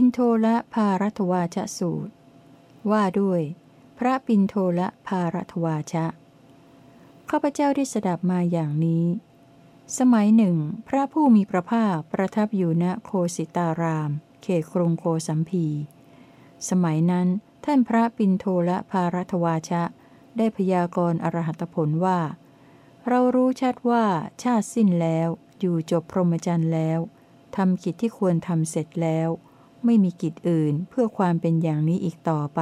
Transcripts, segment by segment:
ปินโทละภารัตวาชสูตร ว่าด้วย พระปินโทละภารัตวาชะข้าพเจ้าได้สดับมาอย่างนี้ สมัยหนึ่ง พระผู้มีพระภาคประทับอยู่ณโคสิตาราม เขตกรุงโคสัมพี สมัยนั้นท่านพระปินโทละภารัตวาชะ ได้พยากรณ์อรหัตผลว่า เรารู้ชัดว่าชาติสิ้นแล้ว อยู่จบพรหมจรรย์แล้วทำกิจที่ควรทำเสร็จแล้ว ไม่มีกิจอื่นเพื่อความเป็นอย่างนี้อีกต่อไป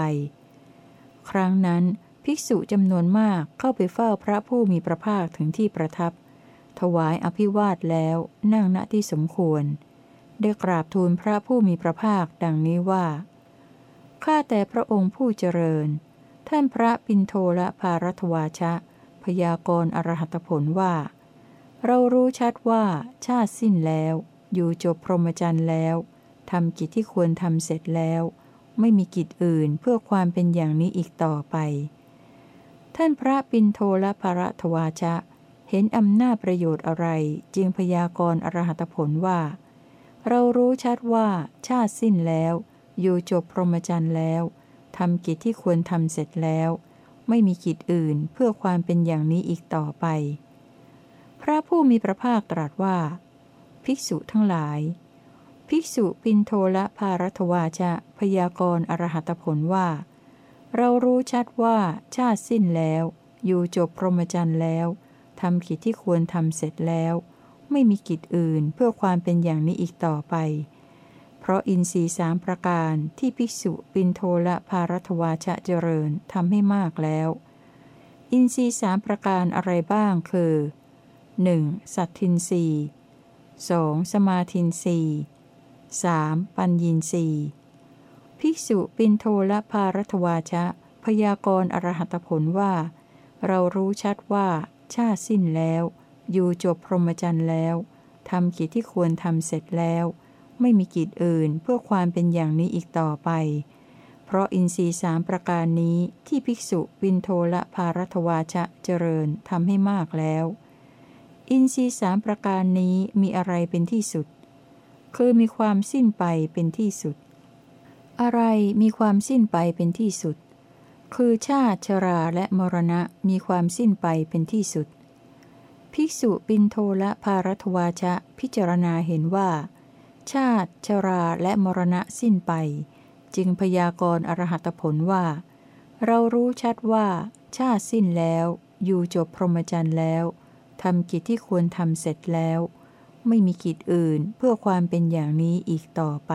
ครั้งนั้นภิกษุจำนวนมากเข้าไปเฝ้าพระผู้มีพระภาคถึงที่ประทับ ถวายอภิวาทแล้วนั่งณที่สมควร ได้กราบทูลพระผู้มีพระภาคดังนี้ว่า ข้าแต่พระองค์ผู้เจริญ ท่านพระปินโทละภารัตวาชะ พยากรณ์อรหัตผลว่า เรารู้ชัดว่าชาติสิ้นแล้ว อยู่จบพรหมจรรย์แล้ว ทำกิจที่ควรทำเสร็จแล้ว ไม่มีกิจอื่นเพื่อความเป็นอย่างนี้อีกต่อไป ท่านพระปินโทละภรทวาชะ เห็นอำนาจประโยชน์อะไรจึงพยากรณ์อรหัตผลว่า เรารู้ชัดว่าชาติสิ้นแล้ว อยู่จบพรหมจรรย์แล้วทำกิจที่ควรทำเสร็จแล้ว ไม่มีกิจอื่นเพื่อความเป็นอย่างนี้อีกต่อไป พระผู้มีพระภาคตรัสว่า ภิกษุทั้งหลาย ภิกษุปินโทละภารัตวาจะพยากรอรหัตผลว่า เรารู้ชัดว่าชาติสิ้นแล้ว อยู่จบพรหมจรรย์แล้วทำกิจที่ควรทำเสร็จแล้ว ไม่มีกิจอื่นเพื่อความเป็นอย่างนี้อีกต่อไป เพราะอินทรีสามประการที่ภิกษุปินโทละภารัตวาชะเจริญทำให้มากแล้ว อินทรีสามประการอะไรบ้างคือ 1. สัตทินรี 2. สมาธินรี 3. ปัญญีนีภิกษุปินโทละภารัตวาชะ พยากรณ์อรหัตผลว่า เรารู้ชัดว่า ชาติสิ้นแล้ว อยู่จบพรหมจรรย์แล้วทำกิจที่ควรทำเสร็จแล้ว ไม่มีกิจอื่นเพื่อความเป็นอย่างนี้อีกต่อไป เพราะอินทรีสามประการนี้ที่ภิกษุปินโทละภารัตวาชะเจริญทำให้มากแล้ว อินทรีสามประการนี้มีอะไรเป็นที่สุด คือมีความสิ้นไปเป็นที่สุด อะไรมีความสิ้นไปเป็นที่สุด คือชาติชราและมรณะมีความสิ้นไปเป็นที่สุด ภิกษุปินโทละภารัตวาชะพิจารณาเห็นว่า ชาติชราและมรณะสิ้นไป จึงพยากรณ์อรหัตผลว่า เรารู้ชัดว่า ชาติสิ้นแล้ว อยู่จบพรหมจรรย์แล้วทำกิจที่ควรทำเสร็จแล้ว ไม่มีกิจอื่นเพื่อความเป็นอย่างนี้อีกต่อไป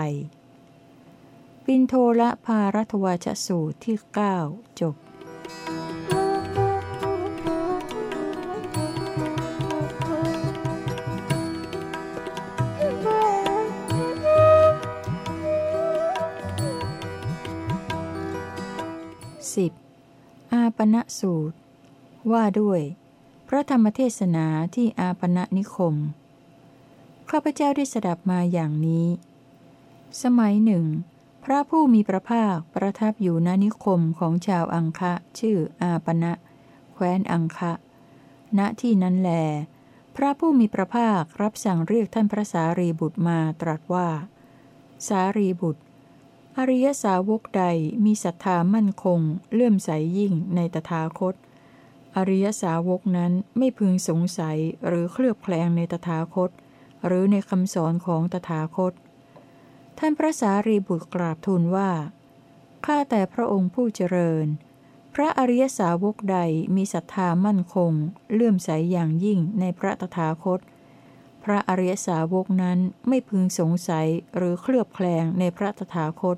ปินโทละภารัตวาชสูตรที่ 9 จบ 10. อาปณะสูตร ว่าด้วย พระธรรมเทศนาที่อาปณะนิคม ข้าพเจ้าได้สดับมาอย่างนี้ สมัยหนึ่ง พระผู้มีพระภาคประทับอยู่ณนิคมของชาวอังคะ ชื่ออาปณะแคว้นอังคะ ณที่นั้นแล พระผู้มีพระภาครับสั่งเรียกท่านพระสารีบุตรมาตรัสว่า สารีบุตร อริยสาวกใดมีศรัทธามั่นคง เลื่อมใสยิ่งในตถาคตอริยสาวกนั้นไม่พึงสงสัยหรือเคลือบแคลงในตถาคต หรือในคำสอนของตถาคต ท่านพระสารีบุตรกราบทูลว่า ข้าแต่พระองค์ผู้เจริญ พระอริยสาวกใดมีศรัทธามั่นคง เลื่อมใสอย่างยิ่งในพระตถาคต พระอริยสาวกนั้นไม่พึงสงสัยหรือเคลือบแคลงในพระตถาคต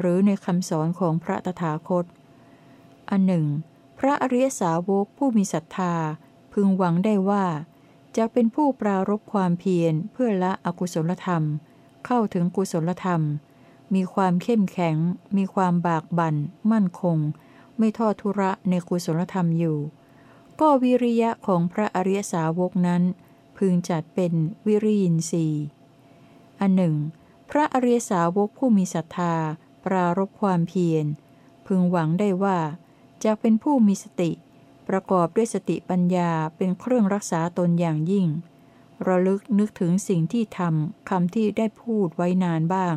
หรือในคำสอนของพระตถาคต อันหนึ่ง พระอริยสาวกผู้มีศรัทธาพึงหวังได้ว่า จะเป็นผู้ปรารบความเพียรเพื่อละอกุศลธรรม เข้าถึงกุศลธรรม มีความเข้มแข็ง มีความบากบัน่น มั่นคง ไม่ทอดทุระในกุศลธรรมอยู่ ก็วิริยะของพระอริยสาวกนั้น พึงจัดเป็นวิริยินทรีย์อันหนึ่ง พระอริยสาวกผู้มีศรัทธา ปรารบความเพียร พึงหวังได้ว่าจะเป็นผู้มีสติ ประกอบด้วยสติปัญญาเป็นเครื่องรักษาตนอย่างยิ่ง ระลึกนึกถึงสิ่งที่ทำคำที่ได้พูดไว้นานบ้าง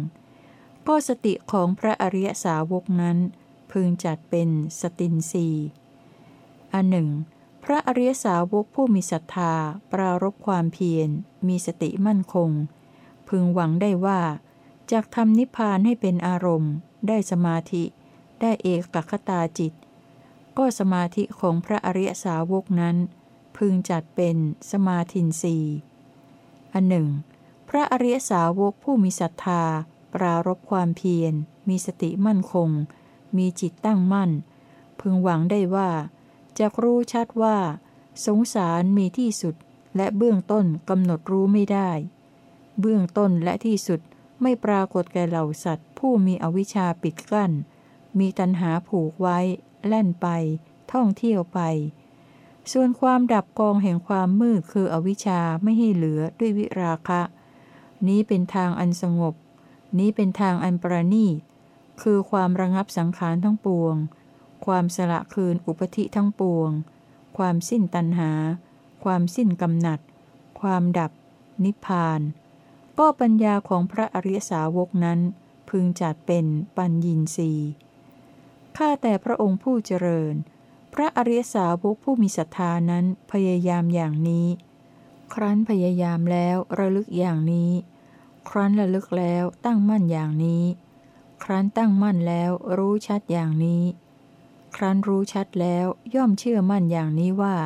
ก็สติของพระอริยสาวกนั้น พึงจัดเป็นสตินสีอันหนึ่ง พระอริยสาวกผู้มีศรัทธา ปรารบความเพียร มีสติมั่นคง พึงหวังได้ว่าจากทำนิพพานให้เป็นอารมณ์ ได้สมาธิ ได้เอกคตาจิต ก็สมาธิของพระอริยสาวกนั้น พึงจัดเป็นสมาธินสีอันหนึ่ง พระอริยสาวกผู้มีศรัทธา ปรารบความเพียร มีสติมั่นคง มีจิตตั้งมั่น พึงหวังได้ว่าจะรู้ชัดว่า สงสารมีที่สุดและเบื้องต้นกำหนดรู้ไม่ได้ เบื้องต้นและที่สุดไม่ปรากฏแก่เหล่าสัตว์ ผู้มีอวิชชาปิดกั้น มีตัณหาผูกไว้ แล่นไป ท่องเที่ยวไป ส่วนความดับกองแห่งความมืดคืออวิชชาไม่ให้เหลือด้วยวิราคะ นี้เป็นทางอันสงบ นี้เป็นทางอันประณีต คือความระงับสังขารทั้งปวง ความสละคืนอุปธิทั้งปวง ความสิ้นตัณหา ความสิ้นกำหนัด ความดับ นิพพาน ก็ปัญญาของพระอริยสาวกนั้นพึงจัดเป็นปัญญีสี ข้าแต่พระองค์ผู้เจริญ พระอริยสาวกผู้มีศรัทธานั้นพยายามอย่างนี้ ครั้นพยายามแล้วระลึกอย่างนี้ ครั้นระลึกแล้วตั้งมั่นอย่างนี้ ครั้นตั้งมั่นแล้วรู้ชัดอย่างนี้ ครั้นรู้ชัดแล้วย่อมเชื่อมั่นอย่างนี้ว่า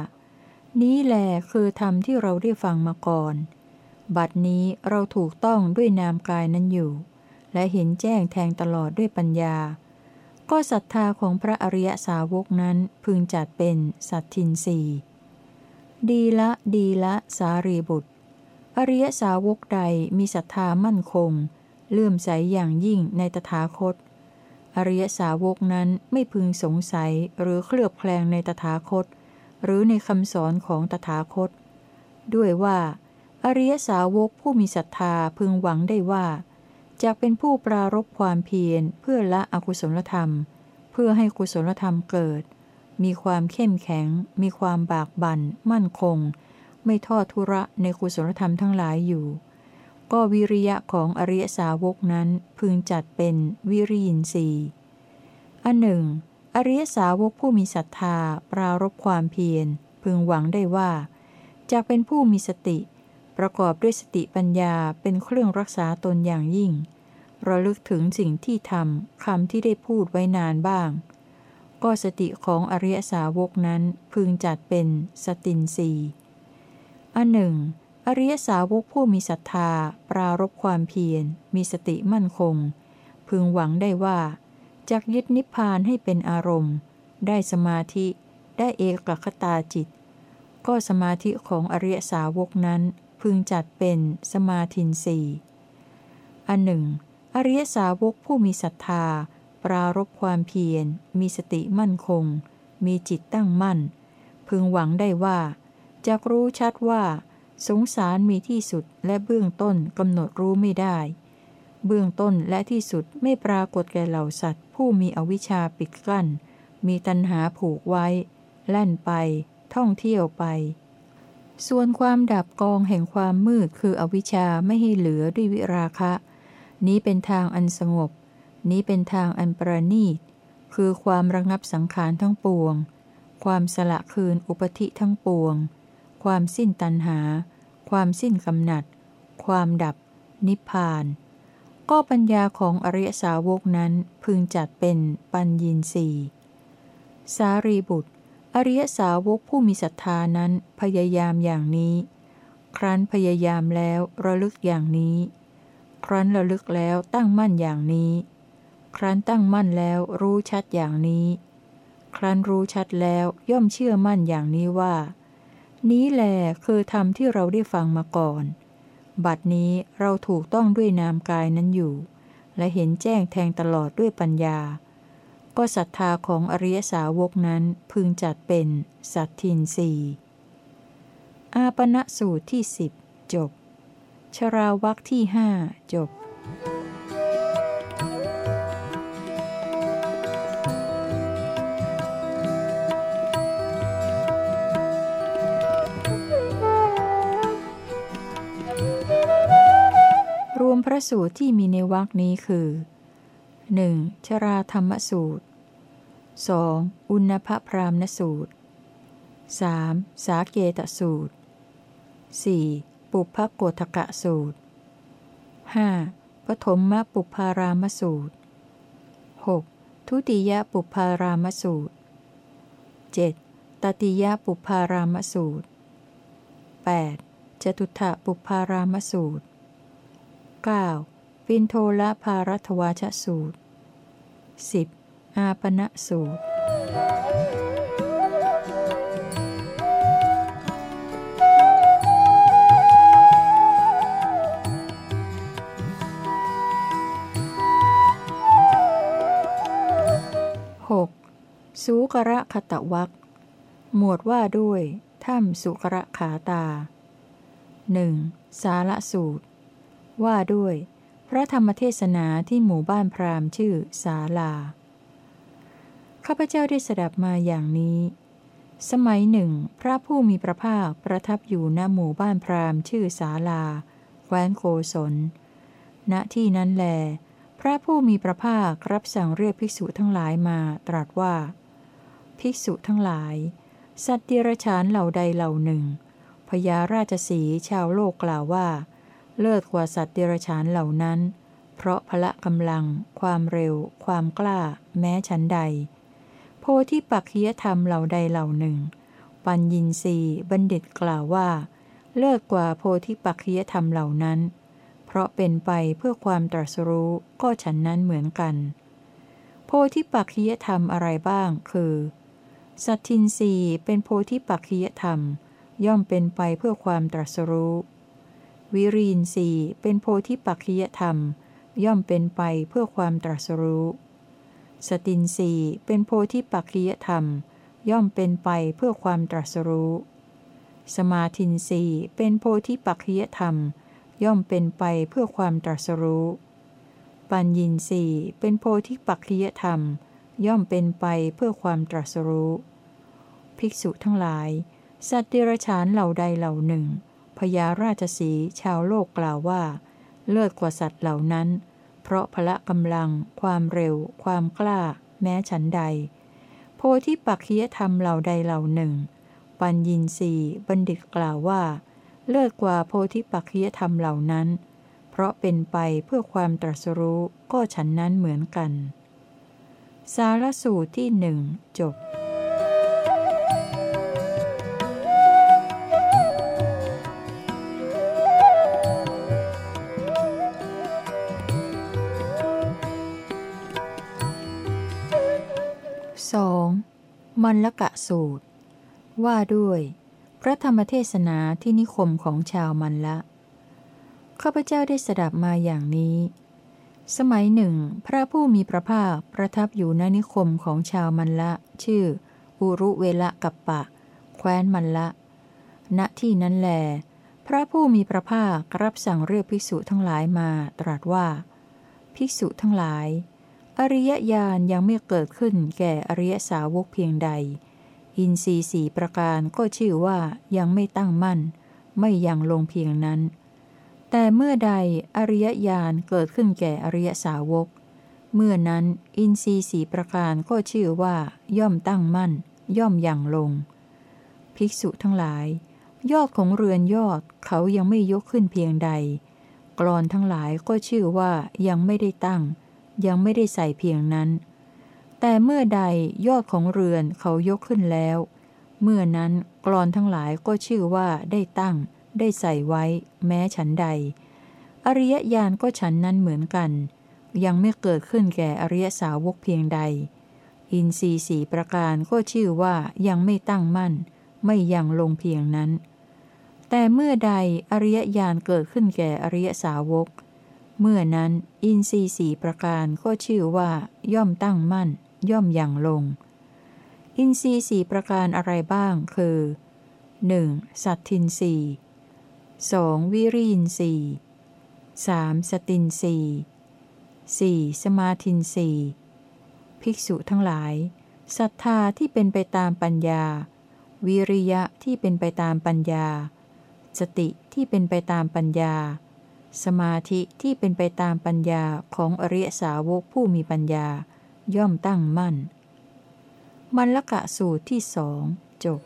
นี้แหลคือธรรมที่เราได้ฟังมาก่อน บัดนี้เราถูกต้องด้วยนามกายนั้นอยู่ และเห็นแจ้งแทงตลอดด้วยปัญญา ก็ศรัทธาของพระอริยสาวกนั้นพึงจัดเป็นสัตทินสีดีละดีละสารีบุตร อริยสาวกใดมีศรัทธามั่นคง เลื่อมใสอย่างยิ่งในตถาคต อริยสาวกนั้นไม่พึงสงสัยหรือเคลือบแคลงในตถาคต หรือในคำสอนของตถาคต ด้วยว่า อริยสาวกผู้มีศรัทธาพึงหวังได้ว่า จะเป็นผู้ปรารบความเพียรเพื่อละอกุศลธรรม เพื่อให้กุศลธรรมเกิด มีความเข้มแข็ง มีความบากบัน่น มั่นคง ไม่ทอดทุระในกุศลธรรมทั้งหลายอยู่ ก็วิริยะของอริยสาวกนั้นพึงจัดเป็นวิริยินทรีย์อันหนึ่ง อริยสาวกผู้มีศรัทธาปรารบความเพียร พึงหวังได้ว่าจะเป็นผู้มีสติประกอบด้วยสติปัญญาเป็นเครื่องรักษาตนอย่างยิ่ง ระลึกถึงสิ่งที่ทำคำที่ได้พูดไว้นานบ้าง ก็สติของอริยสาวกนั้นพึงจัดเป็นสตินสีอันหนึ่ง อริยสาวกผู้มีศรัทธา ปรารบความเพียร มีสติมั่นคง พึงหวังได้ว่าจากยึดนิพพานให้เป็นอารมณ์ ได้สมาธิ ได้เอกคตาจิต ก็สมาธิของอริยสาวกนั้นพึงจัดเป็นสมาธินสีอันหนึ่ง อริยสาวกผู้มีศรัทธา ปรารบความเพียร มีสติมั่นคง มีจิตตั้งมั่น พึงหวังได้ว่าจะรู้ชัดว่า สงสารมีที่สุดและเบื้องต้นกำหนดรู้ไม่ได้ เบื้องต้นและที่สุดไม่ปรากฏแก่เหล่าสัตว์ ผู้มีอวิชชาปิดกั้น มีตัณหาผูกไว้ แล่นไป ท่องเที่ยวไป ส่วนความดับกองแห่งความมืดคืออวิชชาไม่ให้เหลือด้วยวิราคะ นี้เป็นทางอันสงบ นี้เป็นทางอันประณีต คือความระงับสังขารทั้งปวง ความสละคืนอุปธิทั้งปวง ความสิ้นตัณหา ความสิ้นกำหนัด ความดับ นิพพาน ก็ปัญญาของอริยสาวกนั้นพึงจัดเป็นปัญญีสีสารีบุตร อริยสาวกผู้มีศรัทธานั้นพยายามอย่างนี้ ครั้นพยายามแล้วระลึกอย่างนี้ ครั้นระลึกแล้วตั้งมั่นอย่างนี้ ครั้นตั้งมั่นแล้วรู้ชัดอย่างนี้ ครั้นรู้ชัดแล้วย่อมเชื่อมั่นอย่างนี้ว่า นี้แหลคือธรรมที่เราได้ฟังมาก่อน บัดนี้เราถูกต้องด้วยนามกายนั้นอยู่ และเห็นแจ้งแทงตลอดด้วยปัญญา ก็ศรัทธาของอริยสาวกนั้นพึงจัดเป็นสัตทินสีอาปณะสูตรที่สิบจบ ชราวักที่ห้าจบรวมพระสูตรที่มีในวักนี้คือ 1. ชราธรรมสูตร 2. อุณภพรามณสูตร 3. สาเกตสูตร 4. ปุพโกฏกะสูตร 5. ปฐมมปุพารามสูตร 6. ทุติยปุพารามสูตร 7. ตติยปุพารามสูตร 8. จตุถะปุพารามสูตร 9. ปินโทละภารัตวาชสูตร 10. อาปณะสูตร 6. สูกระคตะวักหมวดว่าด้วยถ้ำสุกระขาตาหนึ่งสาระสูตร ว่าด้วย พระธรรมเทศนาที่หมู่บ้านพราหมณ์ชื่อสาลา ข้าพเจ้าได้สดับมาอย่างนี้ สมัยหนึ่ง พระผู้มีพระภาคประทับอยู่ณหมู่บ้านพราหมณ์ชื่อสาลา แคว้นโกศลณที่นั้นแล พระผู้มีพระภาครับสั่งเรียกภิกษุทั้งหลายมาตรัสว่า ภิกษุทั้งหลาย สัตว์เดรัจฉานเหล่าใดเหล่าหนึ่งพญาราชสีชาวโลกกล่าวว่า เลิศกว่าสัตว์เดรัจฉานเหล่านั้น เพราะพละกำลัง ความเร็ว ความกล้า แม้ชั้นใด โพธิปักขียธรรมเหล่าใดเหล่าหนึ่ง ปัญญินรีบัณฑิตกล่าวว่า เลิศกว่าโพธิปักขียธรรมเหล่านั้นเพราะเป็นไปเพื่อความตรัสรู้ก็ฉันนั้นเหมือนกัน โพธิปักขียธรรมอะไรบ้าง คือ สัตทินรีเป็นโพธิปักขียธรรม ย่อมเป็นไปเพื่อความตรัสรู้ วิรีนสีเป็นโพธิปักขิยธรรม ย่อมเป็นไปเพื่อความตรัสรู้ สตินสีเป็นโพธิปักขิยธรรม ย่อมเป็นไปเพื่อความตรัสรู้ สมาธินสีเป็นโพธิปักขิยธรรม ย่อมเป็นไปเพื่อความตรัสรู้ ปัญญินสีเป็นโพธิปักขิยธรรม ย่อมเป็นไปเพื่อความตรัสรู้ ภิกษุทั้งหลาย สัตว์เดรัจฉานเหล่าใดเหล่าหนึ่งพญาราชสีชาวโลกกล่าวว่า เลิศกว่าสัตว์เหล่านั้น เพราะพละกำลัง ความเร็ว ความกล้า แม้ฉันใด โพธิปักขียธรรมเหล่าใดเหล่าหนึ่ง ปัญญินสีบัณฑิตกล่าวว่า เลิศกว่าโพธิปักขียธรรมเหล่านั้น เพราะเป็นไปเพื่อความตรัสรู้ก็ฉันนั้นเหมือนกัน สารสูตรที่หนึ่งจบ 2. มันละกะสูตร ว่าด้วย พระธรรมเทศนาที่นิคมของชาวมันละ ข้าพเจ้าได้สดับมาอย่างนี้ สมัยหนึ่ง พระผู้มีพระภาคประทับอยู่ณนิคมของชาวมันละ ชื่อ อุรุเวละกัปปะ แคว้นมันละ ณที่นั้นแล พระผู้มีพระภาครับสั่งเรียกภิกษุทั้งหลายมาตรัสว่า ภิกษุทั้งหลาย อริยญาณยังไม่เกิดขึ้นแก่อริยสาวกเพียงใด อินทรีสีประการก็ชื่อว่ายังไม่ตั้งมั่น ไม่ยังลงเพียงนั้น แต่เมื่อใดอริยญาณเกิดขึ้นแก่อริยสาวก เมื่อนั้นอินทรีสีประการก็ชื่อว่า ย่อมตั้งมั่น ย่อมยังลง ภิกษุทั้งหลาย ยอดของเรือนยอดเขายังไม่ยกขึ้นเพียงใด กรอนทั้งหลายก็ชื่อว่ายังไม่ได้ตั้ง ยังไม่ได้ใส่เพียงนั้น แต่เมื่อใดยอดของเรือนเขายกขึ้นแล้ว เมื่อนั้นกรอนทั้งหลายก็ชื่อว่าได้ตั้ง ได้ใส่ไว้ แม้ฉันใด อริยญาณก็ฉันนั้นเหมือนกัน ยังไม่เกิดขึ้นแก่อริยสาวกเพียงใด อินทรีสีประการก็ชื่อว่ายังไม่ตั้งมั่น ไม่ยังลงเพียงนั้น แต่เมื่อใดอริยญาณเกิดขึ้นแก่อริยสาวก เมื่อนั้นอินทรีสีประการก็ชื่อว่าย่อมตั้งมั่น ย่อมอยังลง อินทรีย์สี่ประการอะไรบ้าง คือ 1. สัตทินรีสองวิริยินรีสามสตินรีสี่สมาทินรีภิกษุทั้งหลายศรัทธาที่เป็นไปตามปัญญา วิริยะที่เป็นไปตามปัญญา สติที่เป็นไปตามปัญญา สมาธิที่เป็นไปตามปัญญาของอริยสาวกผู้มีปัญญา ย่อมตั้งมั่น มันละกะสูตรที่สองจบ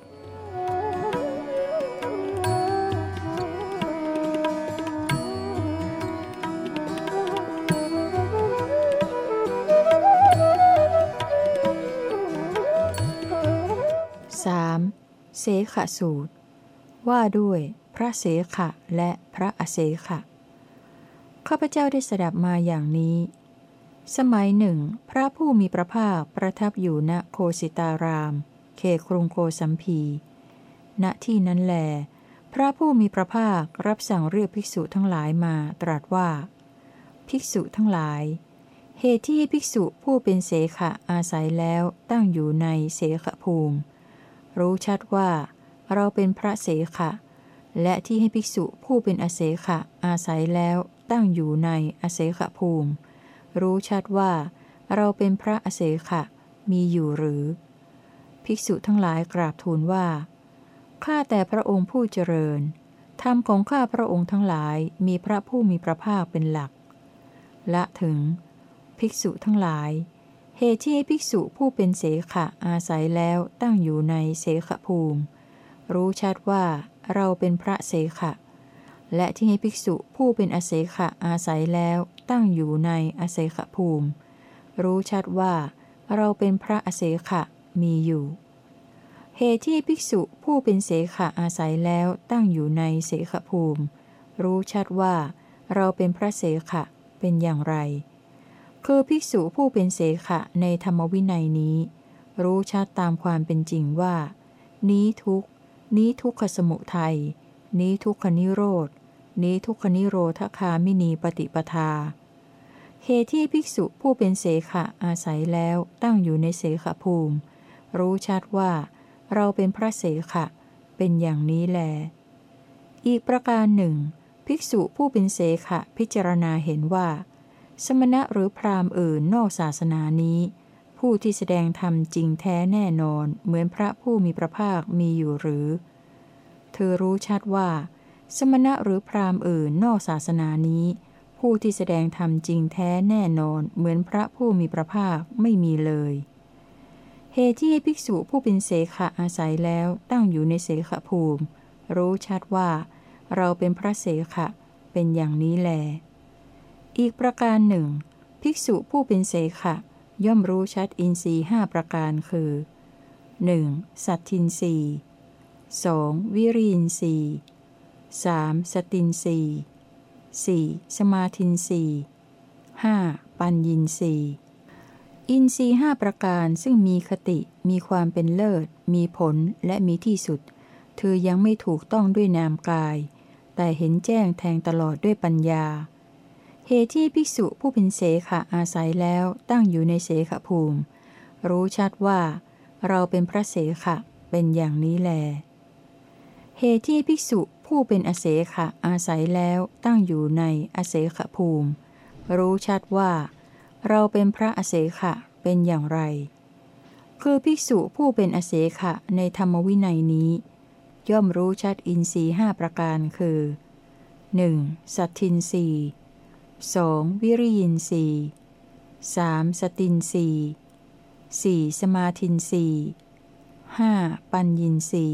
3. เสขสูตร ว่าด้วยพระเสขะและพระอเสขะข้าพเจ้าได้สดับมาอย่างนี้ สมัยหนึ่ง พระผู้มีพระภาคประทับอยู่ณโคสิตาราม เขครุงโกสัมพี ณที่นั้นแล พระผู้มีพระภาครับสั่งเรียกภิกษุทั้งหลายมาตรัสว่า ภิกษุทั้งหลาย เหตุที่ภิกษุผู้เป็นเสขะอาศัยแล้วตั้งอยู่ในเสขภูมิ รู้ชัดว่า เราเป็นพระเสขะ และที่ให้ภิกษุผู้เป็นอเสขะอาศัยแล้วตั้งอยู่ในอเสขภูมิ รู้ชัดว่า เราเป็นพระอเสขะ มีอยู่หรือ ภิกษุทั้งหลายกราบทูลว่า ข้าแต่พระองค์ผู้เจริญ ธรรมของข้าพระองค์ทั้งหลายมีพระผู้มีพระภาคเป็นหลัก ละถึง ภิกษุทั้งหลาย เหตุที่ภิกษุผู้เป็นเสขะอาศัยแล้วตั้งอยู่ในเสขภูมิ รู้ชัดว่าเราเป็นพระเสขะและที่ให้ภิกษุผู้เป็นอเสขะอาศัยแล้ว ตั้งอยู่ในอเสขภูมิ รู้ชัดว่า เราเป็นพระอเสขะมีอยู่ เหตุที่ภิกษุผู้เป็นเสขะอาศัยแล้วตั้งอยู่ในเสขภูมิ รู้ชัดว่า เราเป็นพระเสขะเป็นอย่างไร คือภิกษุผู้เป็นเสขะในธรรมวินัยนี้ รู้ชัดตามความเป็นจริงว่า นี้ทุกนี้ทุกขสมุทัยนี้ทุกขนิโรธ นี้ทุกขนิโรธคามินีปฏิปทาเหตุที่ภิกษุผู้เป็นเสขะอาศัยแล้วตั้งอยู่ในเสขภูมิ รู้ชัดว่า เราเป็นพระเสขะ เป็นอย่างนี้แล อีกประการหนึ่ง ภิกษุผู้เป็นเสขะพิจารณาเห็นว่า สมณะหรือพราหมณ์อื่นนอกศาสนานี้ ผู้ที่แสดงธรรมจริงแท้แน่นอนเหมือนพระผู้มีพระภาคมีอยู่หรือ เธอรู้ชัดว่า สมณะหรือพราหมณ์อื่นนอกศาสนานี้ ผู้ที่แสดงธรรมจริงแท้แน่นอนเหมือนพระผู้มีพระภาคไม่มีเลย เหตุที่ภิกษุผู้เป็นเสขะอาศัยแล้วตั้งอยู่ในเสขภูมิ รู้ชัดว่า เราเป็นพระเสขะเป็นอย่างนี้แล อีกประการหนึ่ง ภิกษุผู้เป็นเสขะย่อมรู้ชัดอินทรีห้าประการคือ 1. สัตทินรี 2. วิริยินรี 3. สตินรี 4. สมาธินรี 5. ปัญญินทรีอินทรีห้าประการซึ่งมีคติมีความเป็นเลิศ มีผลและมีที่สุด เธอยังไม่ถูกต้องด้วยนามกาย แต่เห็นแจ้งแทงตลอดด้วยปัญญา เหตุที่ภิกษุผู้เป็นเสขะอาศัยแล้วตั้งอยู่ในเสขภูมิ รู้ชัดว่า เราเป็นพระเสขะเป็นอย่างนี้แล เหตุที่ภิกษุผู้เป็นอเสขะอาศัยแล้วตั้งอยู่ในอเสขภูมิ รู้ชัดว่า เราเป็นพระอเสขะเป็นอย่างไร คือภิกษุผู้เป็นอเสขะในธรรมวินัยนี้ ย่อมรู้ชัดอินทรีห้าประการคือ 1. สัตทินรี 2. วิริยินรี 3. สตินรี 4. สมาธินรี 5. ปัญญินรี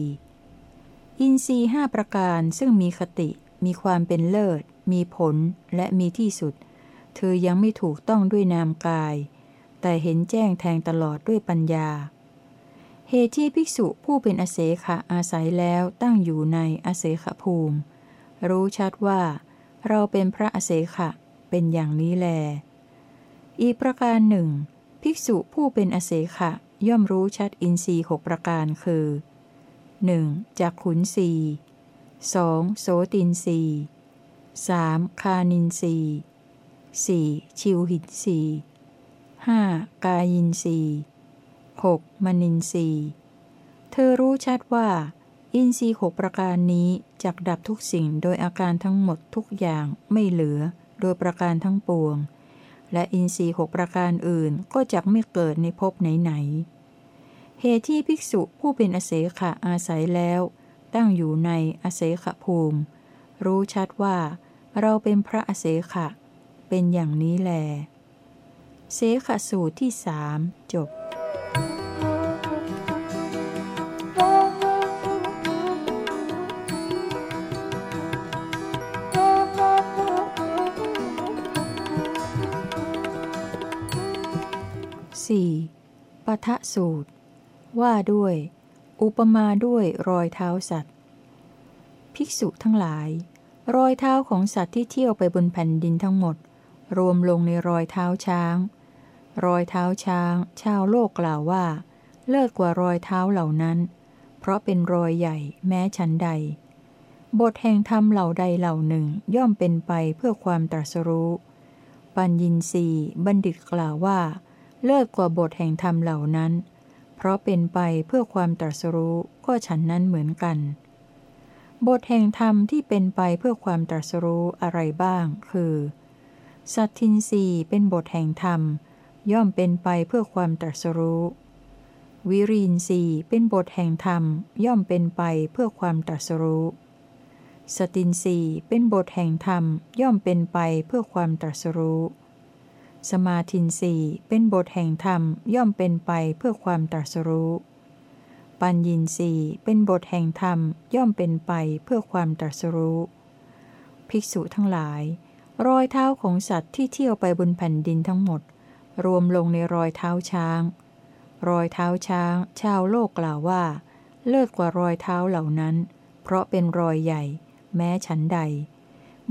อินทรีห้าประการซึ่งมีคติ มีความเป็นเลิศ มีผลและมีที่สุด เธอยังไม่ถูกต้องด้วยนามกาย แต่เห็นแจ้งแทงตลอดด้วยปัญญา เหตุที่ภิกษุผู้เป็นอเสขะอาศัยแล้วตั้งอยู่ในอเสขภูมิ รู้ชัดว่า เราเป็นพระอเสขะเป็นอย่างนี้แล อีกประการหนึ่ง ภิกษุผู้เป็นอเสขะย่อมรู้ชัดอินทรีย์หกประการคือ 1. จากขุนสีสองโสตินสีสามคานินสีสี่ชิวหินสีห้ากายินสีหกมนินสีเธอรู้ชัดว่า อินทรีย์หกประการนี้จักดับทุกสิ่งโดยอาการทั้งหมดทุกอย่างไม่เหลือโดยประการทั้งปวง และอินทรีย์หกประการอื่นก็จักไม่เกิดในภพไหนๆ เหตุที่ภิกษุผู้เป็นอเสขะอาศัยแล้ว ตั้งอยู่ในอเสขภูมิ รู้ชัดว่า เราเป็นพระอเสขะ เป็นอย่างนี้แล เสขสูตรที่สามจบ 4. ปทะสูตร ว่าด้วย อุปมาด้วยรอยเท้าสัตว์ ภิกษุทั้งหลาย รอยเท้าของสัตว์ที่เที่ยวไปบนแผ่นดินทั้งหมด รวมลงในรอยเท้าช้าง รอยเท้าช้าง ชาวโลกกล่าวว่า เลิศกว่ารอยเท้าเหล่านั้น เพราะเป็นรอยใหญ่แม้ชั้นใด บทแห่งธรรมเหล่าใดเหล่าหนึ่งย่อมเป็นไปเพื่อความตรัสรู้ ปัญญินรีบัณฑิตกล่าวว่า เลิศกว่าบทแห่งธรรมเหล่านั้นเราะเป็นไปเพื่อความตรัสรู้ก็ฉันนั้นเหมือนกัน บทแห่งธรรมที่เป็นไปเพื่อความตรัสรู้อะไรบ้าง คือ สัตทินรีเป็นบทแห่งธรรม ย่อมเป็นไปเพื่อความตรัสรู้ วิรินรีเป็นบทแห่งธรรม ย่อมเป็นไปเพื่อความตรัสรู้สตินรีเป็นบทแห่งธรรมย่อมเป็นไปเพื่อความตรัสรู้ สมาธินสีเป็นบทแห่งธรรมย่อมเป็นไปเพื่อความตรัสรู้ ปัญญินสีเป็นบทแห่งธรรมย่อมเป็นไปเพื่อความตรัสรู้ ภิกษุทั้งหลาย รอยเท้าของสัตว์ที่เที่ยวไปบนแผ่นดินทั้งหมด รวมลงในรอยเท้าช้าง รอยเท้าช้าง ชาวโลกกล่าวว่า เลิศกว่ารอยเท้าเหล่านั้น เพราะเป็นรอยใหญ่ แม้ฉันใด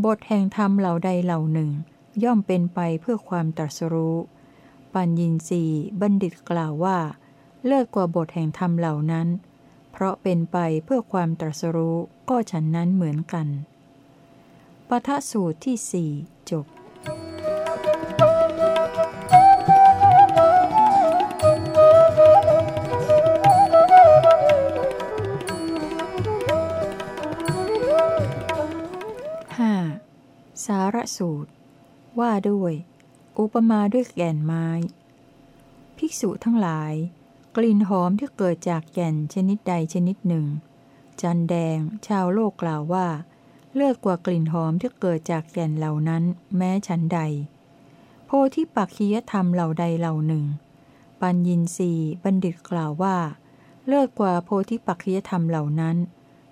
บทแห่งธรรมเหล่าใดเหล่าหนึ่ง ย่อมเป็นไปเพื่อความตรัสรู้ ปัญญินรีบัณฑิตกล่าวว่า เลิศกว่าบทแห่งธรรมเหล่านั้น เพราะเป็นไปเพื่อความตรัสรู้ก็ฉันนั้นเหมือนกันปทะสูตรที่สี่จบห้าสารสูตร ว่าด้วย อุปมาด้วยแก่นไม้ ภิกษุทั้งหลาย กลิ่นหอมที่เกิดจากแก่นชนิดใดชนิดหนึ่ง จันแดง ชาวโลกกล่าวว่า เลิศกว่ากลิ่นหอมที่เกิดจากแก่นเหล่านั้น แม้ฉันใด โพธิปักคียธรรมเหล่าใดเหล่าหนึ่ง ปัญญินรีบัณฑิตกล่าวว่า เลิศกว่าโพธิปักคียธรรมเหล่านั้น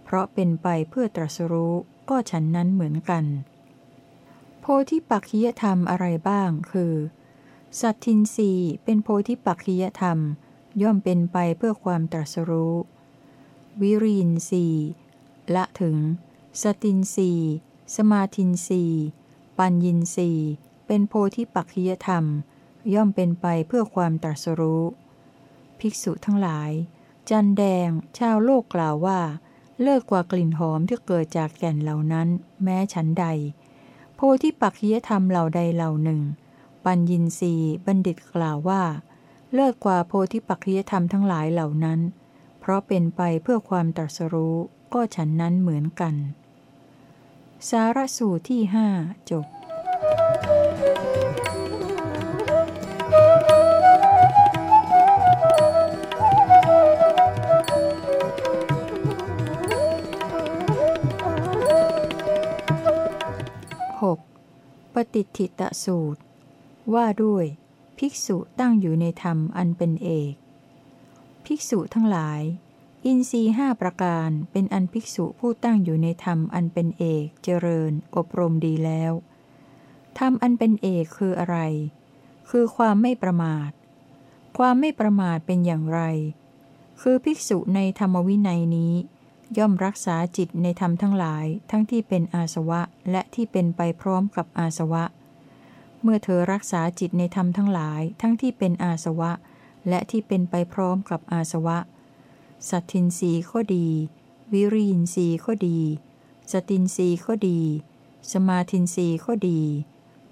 เพราะเป็นไปเพื่อตรัสรู้ก็ฉันนั้นเหมือนกัน โพธิปักขิยธรรมอะไรบ้างคือ สัตทินรีเป็นโพธิปักขิยธรรม ย่อมเป็นไปเพื่อความตรัสรู้ วิรินรีละถึง สตินรีสมาทินรีปัญญินรีเป็นโพธิปักขิยธรรม ย่อมเป็นไปเพื่อความตรัสรู้ ภิกษุทั้งหลาย จันแดง ชาวโลกกล่าวว่า เลิกกว่ากลิ่นหอมที่เกิดจากแก่นเหล่านั้น แม้ฉันใด พธิปักขียธรรมเหล่าใดเหล่าหนึ่ง ปัญญินรีบัณฑิตกล่าวว่า เลิศกว่าโพธิปักขียธรรมทั้งหลายเหล่านั้น เพราะเป็นไปเพื่อความตรัสรู้ก็ฉันนั้นเหมือนกัน สารสูตรที่ห้าจบ ฏิทิตสูตร ว่าด้วย ภิกษุตั้งอยู่ในธรรมอันเป็นเอก ภิกษุทั้งหลาย อินทรีห้าประการเป็นอันภิกษุผู้ตั้งอยู่ในธรรมอันเป็นเอกเจริญ อบรมดีแล้ว ธรรมอันเป็นเอกคืออะไร คือความไม่ประมาท ความไม่ประมาทเป็นอย่างไร คือภิกษุในธรรมวินัยนี้ ย่อมรักษาจิตในธรรมทั้งหลาย ทั้งที่เป็นอาสวะและที่เป็นไปพร้อมกับอาสวะ เมื่อเธอรักษาจิตในธรรมทั้งหลาย ทั้งที่เป็นอาสวะ และที่เป็นไปพร้อมกับอาสวะ สัตทินรีก็ดี วิริยินรีก็ดี สตินรีก็ดี สมาทินรีก็ดี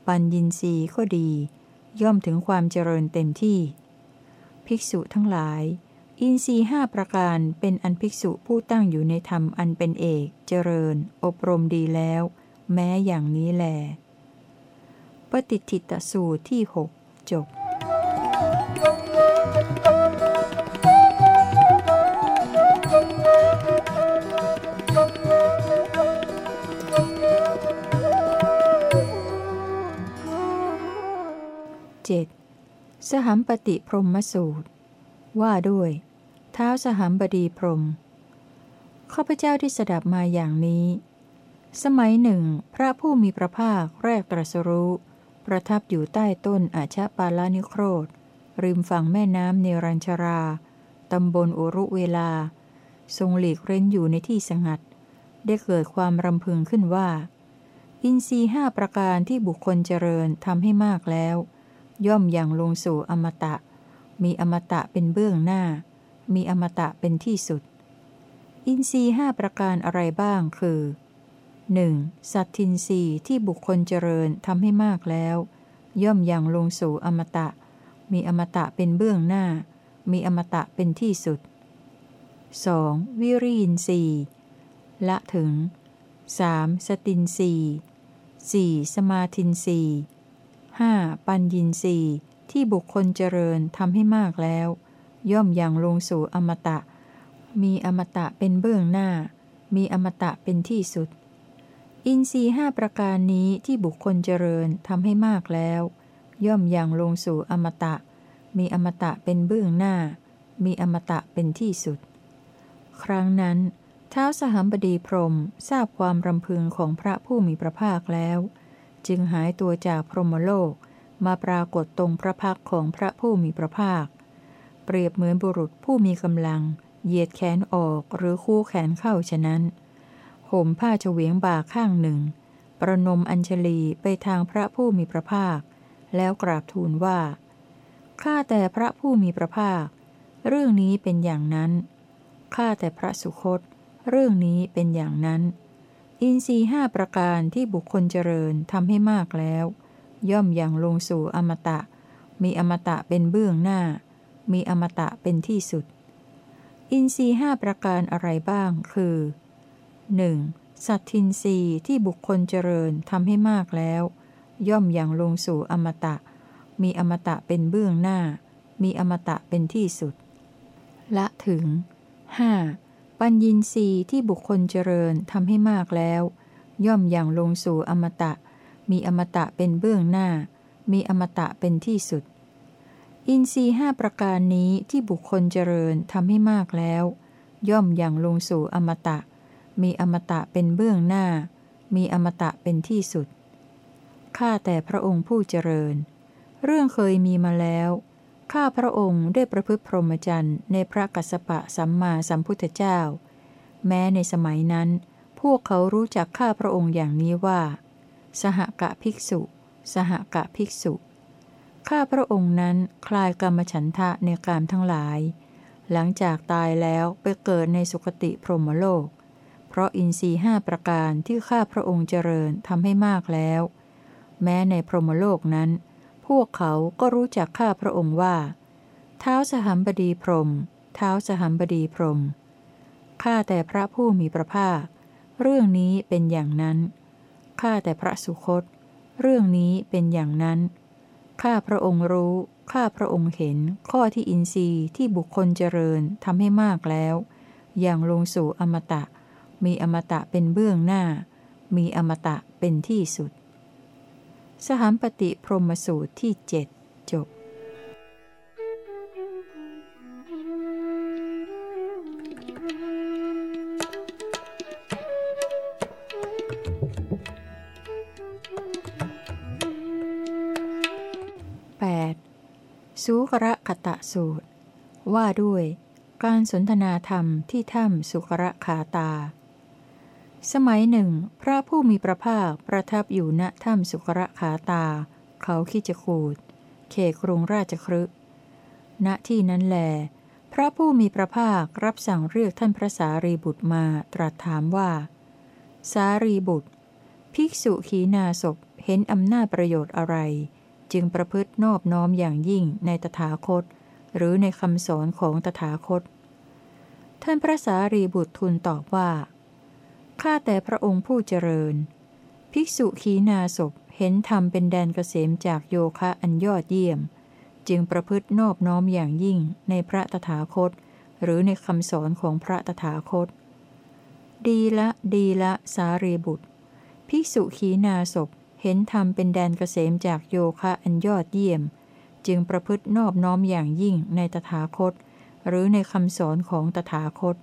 ปัญญินรีก็ดี ย่อมถึงความเจริญเต็มที่ ภิกษุทั้งหลาย อินทรีห้าประการเป็นอันภิกษุผู้ตั้งอยู่ในธรรมอันเป็นเอกเจริญ อบรมดีแล้ว แม้อย่างนี้แหลปฏิทิตสูตรที่หกจบเจ็ดสหัมปติพรหมสูตร ว่าด้วย ท้าสหัมบดีพรมข้าพเจ้าที่สดับมาอย่างนี้ สมัยหนึ่ง พระผู้มีพระภาคแรกตรัสรู้ ประทับอยู่ใต้ต้นอาชาปาลานิโครธ ริมฝั่งแม่น้ำเนรัญชรา ตำบลอุรุเวลา ทรงหลีกเร้นอยู่ในที่สงัด ได้เกิดความรำพึงขึ้นว่า อินทรีห้าประการที่บุคคลเจริญทำให้มากแล้ว ย่อมอย่างลงสู่อมตะ มีอมตะเป็นเบื้องหน้า มีอมตะเป็นที่สุด อินทรีห้าประการอะไรบ้างคือ 1. สัตทินรีที่บุคคลเจริญทำให้มากแล้ว ย่อมอย่างลงสู่อมตะ มีอมตะเป็นเบื้องหน้า มีอมตะเป็นที่สุด 2. วิริยินรีละถึง 3. สตินรี 4. สมาธินรี 5. ปัญญินรีที่บุคคลเจริญทำให้มากแล้ว ย่อมอย่างลงสู่อมตะ มีอมตะเป็นเบื้องหน้า มีอมตะเป็นที่สุด อินทรีห้าประการนี้ที่บุคคลเจริญทำให้มากแล้ว ย่อมอย่างลงสู่อมตะ มีอมตะเป็นเบื้องหน้า มีอมตะเป็นที่สุด ครั้งนั้นเท้าสหัมบดีพรมทราบความรำพึงของพระผู้มีพระภาคแล้ว จึงหายตัวจากพรหมโลกมาปรากฏตรงพระพักของพระผู้มีพระภาค เปรียบเหมือนบุรุษผู้มีกำลัง เหยียดแขนออกหรือคู่แขนเข้าฉะนั้น ห่มผ้าเฉวียงบ่าข้างหนึ่ง ประนมอัญชลีไปทางพระผู้มีพระภาค แล้วกราบทูลว่า ข้าแต่พระผู้มีพระภาค เรื่องนี้เป็นอย่างนั้น ข้าแต่พระสุคต เรื่องนี้เป็นอย่างนั้น อินทรีห้าประการที่บุคคลเจริญทำให้มากแล้ว ย่อมอย่างลงสู่อมตะ มีอมตะเป็นเบื้องหน้า มีอมตะเป็นที่สุด อินทรีห้าประการอะไรบ้าง คือ 1. สัตทินรีที่บุคคลเจริญทำให้มากแล้ว ย่อมอย่างลงสู่อมตะ มีอมตะเป็นเบื้องหน้า มีอมตะเป็นที่สุด ละถึง 5. ปัญญินรีที่บุคคลเจริญทำให้มากแล้ว ย่อมอย่างลงสู่อมตะ มีอมตะเป็นเบื้องหน้า มีอมตะเป็นที่สุด อินทรีห้าประการนี้ที่บุคคลเจริญทำให้มากแล้ว ย่อมอย่างลงสู่อมตะ มีอมตะเป็นเบื้องหน้า มีอมตะเป็นที่สุด ข้าแต่พระองค์ผู้เจริญ เรื่องเคยมีมาแล้ว ข้าพระองค์ได้ประพฤติพรหมจรรย์ในพระกัสสปะสัมมาสัมพุทธเจ้า แม้ในสมัยนั้น พวกเขารู้จักข้าพระองค์อย่างนี้ว่า สหกะภิกษุ สหกะภิกษุ ข้าพระองค์นั้นคลายกรรมฉันทะในกามทั้งหลาย หลังจากตายแล้วไปเกิดในสุคติพรหมโลก เพราะอินทรีห้าประการที่ข้าพระองค์เจริญทำให้มากแล้ว แม้ในพรหมโลกนั้น พวกเขาก็รู้จักข้าพระองค์ว่า เท้าสหัมบดีพรหมเท้าสหัมบดีพรหมข้าแต่พระผู้มีพระภาค เรื่องนี้เป็นอย่างนั้นข้าแต่พระสุคต เรื่องนี้เป็นอย่างนั้น ข้าพระองค์รู้ ข้าพระองค์เห็น ข้อที่อินทรีย์ที่บุคคลเจริญทำให้มากแล้ว อย่างลงสู่อมตะ มีอมตะเป็นเบื้องหน้า มีอมตะเป็นที่สุด สหัมปติพรหมสูตรที่เจ็ดจบ กระคตะสูตร ว่าด้วย การสนทนาธรรมที่ถ้ำสุกระคาตา สมัยหนึ่ง พระผู้มีพระภาคประทับอยู่ณถ้ำสุกระคาตา เขาคิจกูดเขตกรุงราชครึณที่นั้นแล พระผู้มีพระภาครับสั่งเรียกท่านพระสารีบุตรมาตรัสถามว่า สารีบุตร ภิกษุขีนาศพเห็นอำนาจประโยชน์อะไร จึงประพฤตินอบน้อมอย่างยิ่งในตถาคต หรือในคำสอนของตถาคต ท่านพระสารีบุตรทูลตอบว่าข้าแต่พระองค์ผู้เจริญ ภิกษุขีนาศพเห็นธรรมเป็นแดนเกษมจากโยคะอันยอดเยี่ยม จึงประพฤตินอบน้อมอย่างยิ่งในพระตถาคต หรือในคำสอนของพระตถาคต ดีละดีละสารีบุตร ภิกษุขีนาศพ เห็นธรรมเป็นแดนเกษมจากโยคะอันยอดเยี่ยม จึงประพฤตินอบน้อมอย่างยิ่งในตถาคต หรือในคำสอนของตถาคต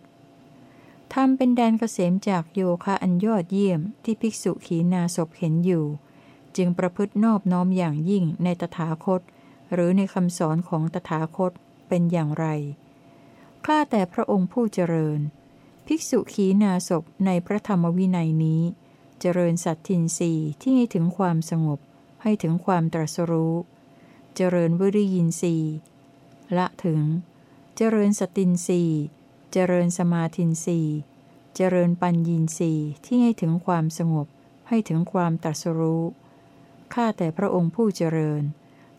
ทำเป็นแดนเกษมจากโยคะอันยอดเยี่ยมที่ภิกษุขีนาศพเห็นอยู่ จึงประพฤตินอบน้อมอย่างยิ่งในตถาคต หรือในคำสอนของตถาคตเป็นอย่างไร ข้าแต่พระองค์ผู้เจริญ ภิกษุขีนาศพในพระธรรมวินัยนี้ เจริญสัตทินรีที่ให้ถึงความสงบ ให้ถึงความตรัสรู้ เจริญวิริยินรีละถึง เจริญสตินรีเจริญสมาธินรีเจริญปัญญีนีที่ให้ถึงความสงบ ให้ถึงความตรัสรู้ข้าแต่พระองค์ผู้เจริญ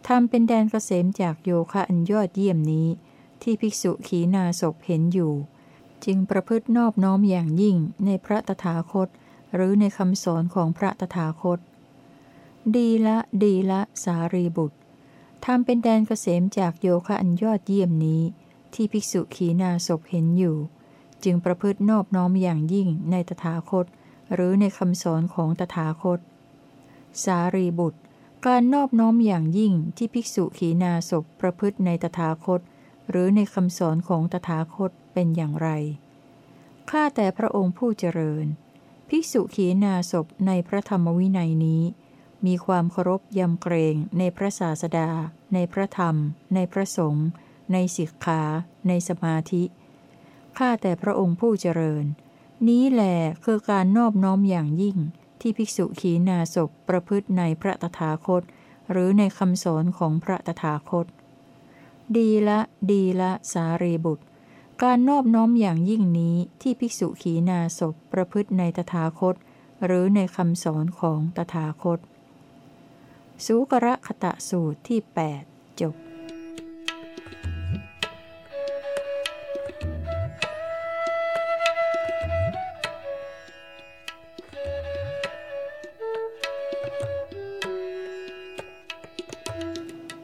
ทำเป็นแดนเกษมจากโยคะอันยอดเยี่ยมนี้ ที่ภิกษุขีนาศพเห็นอยู่ จึงประพฤตินอบน้อมอย่างยิ่งในพระตถาคต หรือในคำสอนของพระตถาคต ดีละดีละสารีบุตรทำเป็นแดนเกษมจากโยคะอันยอดเยี่ยมนี้ ที่ภิกษุขีนาศพเห็นอยู่ จึงประพฤตินอบน้อมอย่างยิ่งในตถาคต หรือในคำสอนของตถาคต สารีบุตร การนอบน้อมอย่างยิ่งที่ภิกษุขีนาศพประพฤติในตถาคต หรือในคำสอนของตถาคตเป็นอย่างไรข้าแต่พระองค์ผู้เจริญ ภิกษุขีนาศพในพระธรรมวินัยนี้ มีความเคารพยำเกรงในพระศาสดา ในพระธรรม ในพระสงฆ์ในสิกขา ในสมาธิ ข้าแต่พระองค์ผู้เจริญ นี้แหลคือการนอบน้อมอย่างยิ่ง ที่ภิกษุขีนาศพประพฤติในพระตถาคต หรือในคำสอนของพระตถาคต ดีละ ดีละ สารีบุตร การนอบน้อมอย่างยิ่งนี้ที่ภิกษุขีนาศพประพฤติในตถาคต หรือในคำสอนของตถาคต สุกระคตะสูตรที่ 8 จบ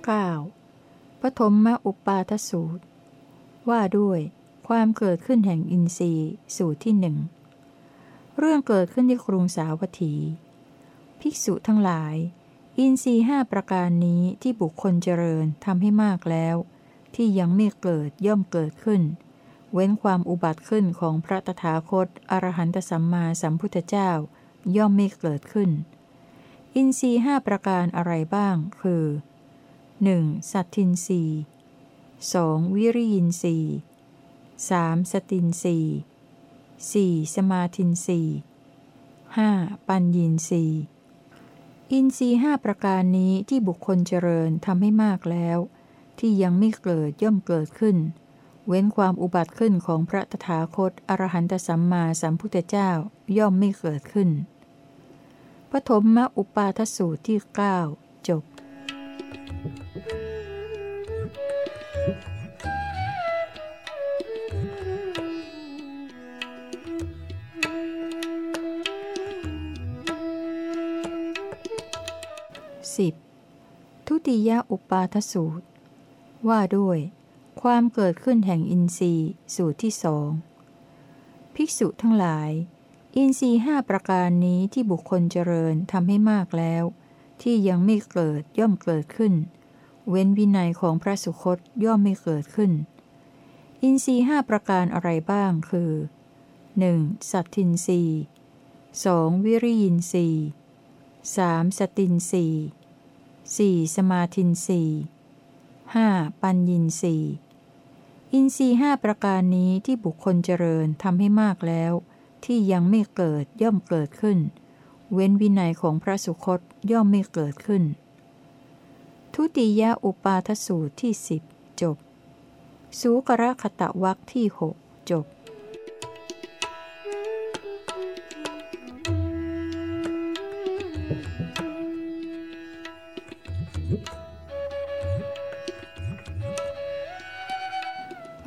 เก้าปฐมมอุปาทสูตร ว่าด้วย ความเกิดขึ้นแห่งอินทรีย์สูตรที่หนึ่งเรื่องเกิดขึ้นที่กรุงสาวัตถี ภิกษุทั้งหลาย อินทรีย์ห้าประการนี้ที่บุคคลเจริญทำให้มากแล้ว ที่ยังไม่เกิดย่อมเกิดขึ้น เว้นความอุบัติขึ้นของพระตถาคตอรหันตสัมมาสัมพุทธเจ้า ย่อมไม่เกิดขึ้น อินทรีย์ห้าประการอะไรบ้าง คือหนึ่งสัตทินรีสองวิริยินรี 3. สตินสี 4. สมาธินสีห้าปัญญีนสีอินทรีห้าประการนี้ที่บุคคลเจริญทำให้มากแล้ว ที่ยังไม่เกิดย่อมเกิดขึ้น เว้นความอุบัติขึ้นของพระตถาคตอรหันตสัมมาสัมพุทธเจ้าย่อมไม่เกิดขึ้นพระฐมมะอุปาทสูตรที่ 9 จบ Thank you. 10. ทุติยอุปาทสูตร ว่าด้วย ความเกิดขึ้นแห่งอินทรีย์สูตรที่สองภิกษุทั้งหลาย อินทรีห้าประการนี้ที่บุคคลเจริญทำให้มากแล้ว ที่ยังไม่เกิดย่อมเกิดขึ้น เว้นวินัยของพระสุคตย่อมไม่เกิดขึ้น อินทรีห้าประการอะไรบ้างคือ 1. สัตทินรีสองวิริยินรีสามสตินรีย์ สี่สมาทินรีห้าปัญญินรีอินทรีห้าประการนี้ที่บุคคลเจริญทำให้มากแล้ว ที่ยังไม่เกิดย่อมเกิดขึ้น เว้นวินัยของพระสุคตย่อมไม่เกิดขึ้น ทุติยอุปาทสูตรที่สิบจบ สูกรคตะวักที่หกจบ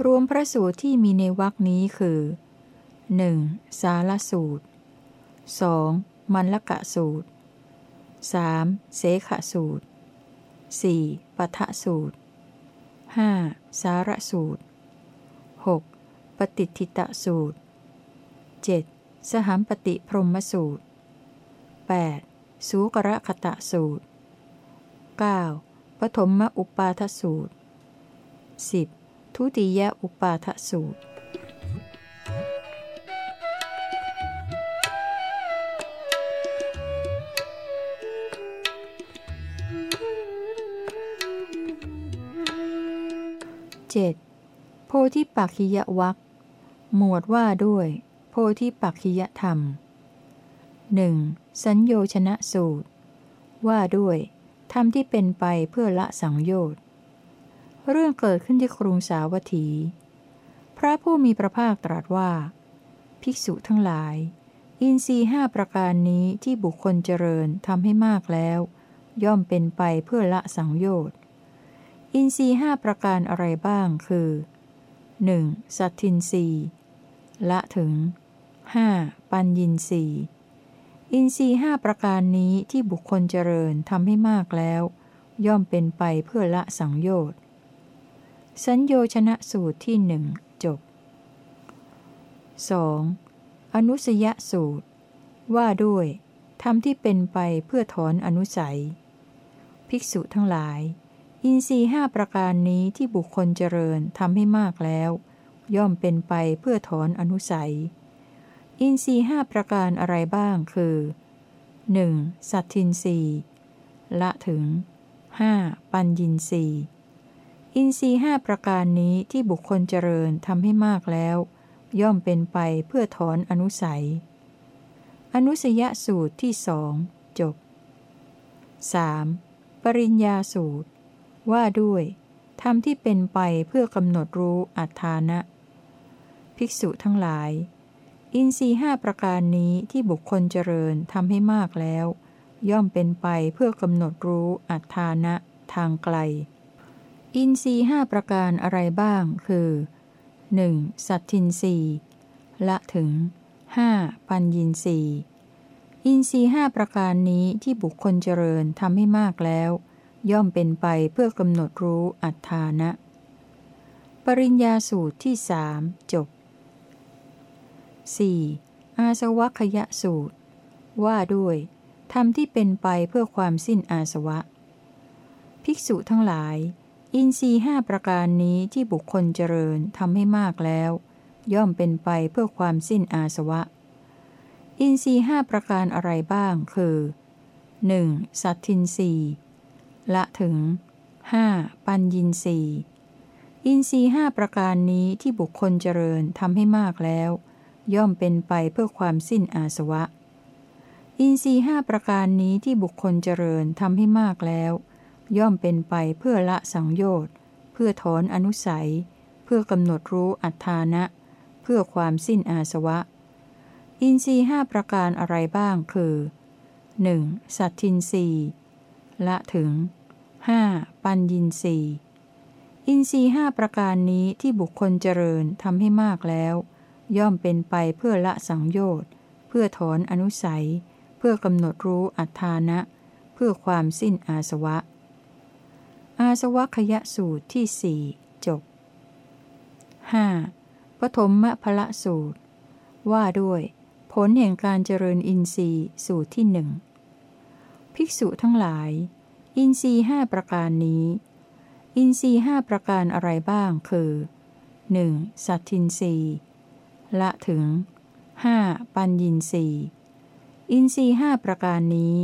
รวมพระสูตรที่มีในวักนี้คือ 1. สารสูตร 2. มันลกะสูตร 3. เสขสูตร 4. ปัทะสูตร 5. สารสูตร 6. ปฏิทิตะสูตร 7. สหัมปติพรหมสูตร 8. สูกระคตะสูตร 9. ปฐมอุปาทสูตร 10. ทุติยอุปาทสูตร 7. โพธิปักขิยวักหมวดว่าด้วย โพธิปักขิยธรรมหนึ่งสัญโยชนะสูตร ว่าด้วยธรรมที่เป็นไปเพื่อละสังโยชน์ เรื่องเกิดขึ้นที่กรุงสาวัตถี พระผู้มีพระภาคตรัสว่า ภิกษุทั้งหลาย อินทรีห้าประการนี้ที่บุคคลเจริญทำให้มากแล้ว ย่อมเป็นไปเพื่อละสังโยชน์อินทรีห้าประการอะไรบ้างคือ 1. สัตทินรีละถึง 5. ปัญญินรีอินทรีห้าประการนี้ที่บุคคลเจริญทำให้มากแล้ว ย่อมเป็นไปเพื่อละสังโยชน์ สัญโยชนะสูตรที่หนึ่งจบ 2. อนุสยสูตร ว่าด้วยทำที่เป็นไปเพื่อถอนอนุสัย ภิกษุทั้งหลาย อินทรีห้าประการนี้ที่บุคคลเจริญทำให้มากแล้ว ย่อมเป็นไปเพื่อถอนอนุสัย อินทรีห้าประการอะไรบ้างคือ 1. สัตทินรีละถึง 5. ปัญญินรี อินทรีห้าประการนี้ที่บุคคลเจริญทำให้มากแล้ว ย่อมเป็นไปเพื่อถอนอนุสัย อนุสยสูตรที่สองจบ 3. ปริญญาสูตร ว่าด้วยทำที่เป็นไปเพื่อกำหนดรู้อัฏฐานะ ภิกษุทั้งหลาย อินทรีห้าประการนี้ที่บุคคลเจริญทำให้มากแล้ว ย่อมเป็นไปเพื่อกำหนดรู้อัฏฐานะทางไกล อินทรีห้าประการอะไรบ้าง คือ 1. สัตทินรีละถึง 5. ปัญญินรีอินทรีห้าประการนี้ที่บุคคลเจริญทำให้มากแล้ว ย่อมเป็นไปเพื่อกำหนดรู้อัฏฐานะ ปริญญาสูตรที่สามจบ 4. อาสวัคยสูตร ว่าด้วยธรรมที่เป็นไปเพื่อความสิ้นอาสวะ ภิกษุทั้งหลาย อินทรีห้าประการนี้ที่บุคคลเจริญทำให้มากแล้ว ย่อมเป็นไปเพื่อความสิ้นอาสวะ อินทรีห้าประการอะไรบ้างคือ 1. สัตทินรีละถึง 5. ปัญญินรีอินทรีห้าประการนี้ที่บุคคลเจริญทำให้มากแล้ว ย่อมเป็นไปเพื่อความสิ้นอาสวะ อินทรีห้าประการนี้ที่บุคคลเจริญทำให้มากแล้ว ย่อมเป็นไปเพื่อละสังโยชน์ เพื่อถอนอนุสัย เพื่อกำหนดรู้อัฏฐานะ เพื่อความสิ้นอาสวะ อินทรีห้าประการอะไรบ้างคือ 1. สัตทินรีละถึง 5. ปัญญินรีอินทรีห้าประการนี้ที่บุคคลเจริญทำให้มากแล้ว ย่อมเป็นไปเพื่อละสังโยชน์ เพื่อถอนอนุสัย เพื่อกำหนดรู้อัฏฐานะ เพื่อความสิ้นอาสวะ อาสวะขยะสูตรที่สี่จบ 5. ปฐมมะพละสูตร ว่าด้วย ผลแห่งการเจริญอินทรีย์สูตรที่หนึ่งภิกษุทั้งหลาย อินทรีห้าประการนี้ อินทรีห้าประการอะไรบ้างคือ 1. สัตทินรีละถึง 5. ปัญญินรีอินทรีห้าประการนี้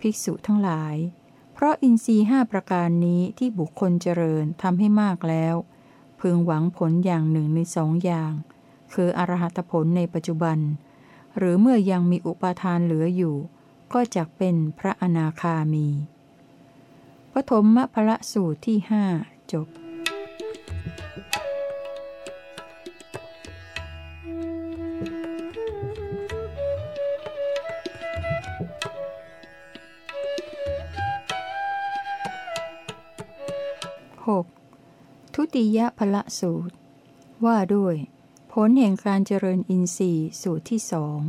ภิกษุทั้งหลาย ราะอินทรีห้าประการนี้ที่บุคคลเจริญทำให้มากแล้ว พึงหวังผลอย่างหนึ่งในสองอย่าง คืออรหัตผลในปัจจุบัน หรือเมื่อยังมีอุปาทานเหลืออยู่ ก็จะเป็นพระอนาคามี ปฐมมพระสูตรที่หจบ ติยพละสูตร ว่าด้วย ผลแห่งการเจริญอินทรีย์สูตรที่สอง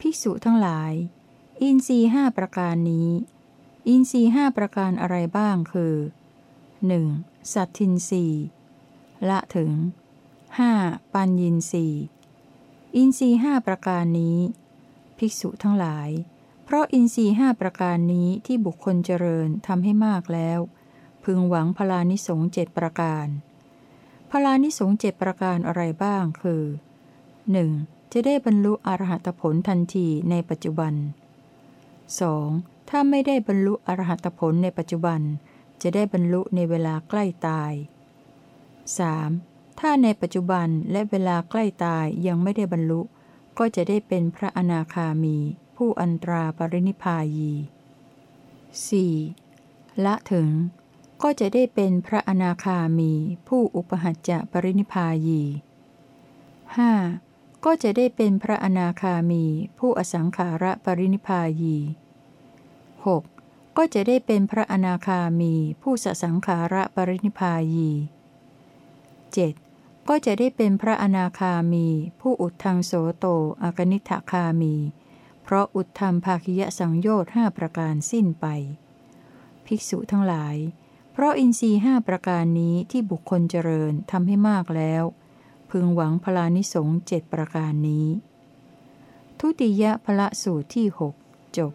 ภิกษุทั้งหลาย อินทรีย์ห้าประการนี้ อินทรีย์ห้าประการอะไรบ้างคือ 1. สัตทินรีละถึง 5. ปัญญินรีอินทรีย์ห้าประการนี้ ภิกษุทั้งหลาย เพราะอินทรีห้าประการนี้ที่บุคคลเจริญทำให้มากแล้ว พึงหวังพลานิสงเจ็ดประการพลานิสงเจ็ดประการอะไรบ้างคือ 1. จะได้บรรลุอรหัตผลทันทีในปัจจุบัน 2. ถ้าไม่ได้บรรลุอรหัตผลในปัจจุบัน จะได้บรรลุในเวลาใกล้ตาย 3. ถ้าในปัจจุบันและเวลาใกล้ตายยังไม่ได้บรรลุ ก็จะได้เป็นพระอนาคามี ผู้อันตราปรินิพายี 4. ละถึง ก็จะได้เป็นพระอนาคามี ผู้อุปหัจจะปรินิพายี 5. ก็จะได้เป็นพระอนาคามี ผู้อสังขาระปรินิพายี 6. ก็จะได้เป็นพระอนาคามี ผู้สสังขาระปรินิพายี 7. ก็จะได้เป็นพระอนาคามี ผู้อุดทางโสโตอากนิทคามี เพราะอุดธรรมภาคิยสังโยชน์ห้าประการสิ้นไป ภิกษุทั้งหลาย เพราะอินทรีห้าประการนี้ที่บุคคลเจริญทำให้มากแล้ว พึงหวังพลานิสงเจ็ดประการนี้ ทุติยพละสูตรที่หกจบ